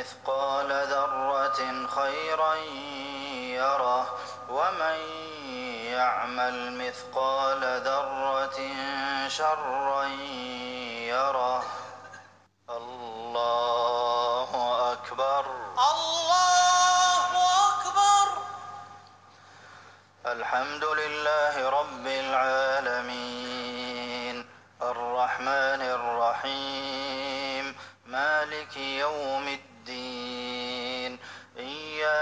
مثقال ذرة خيرا يره ومن يعمل مثقال ذرة شرا يره الله أكبر الله أكبر الحمد لله رب العالمين الرحمن الرحيم مالك يوم الدين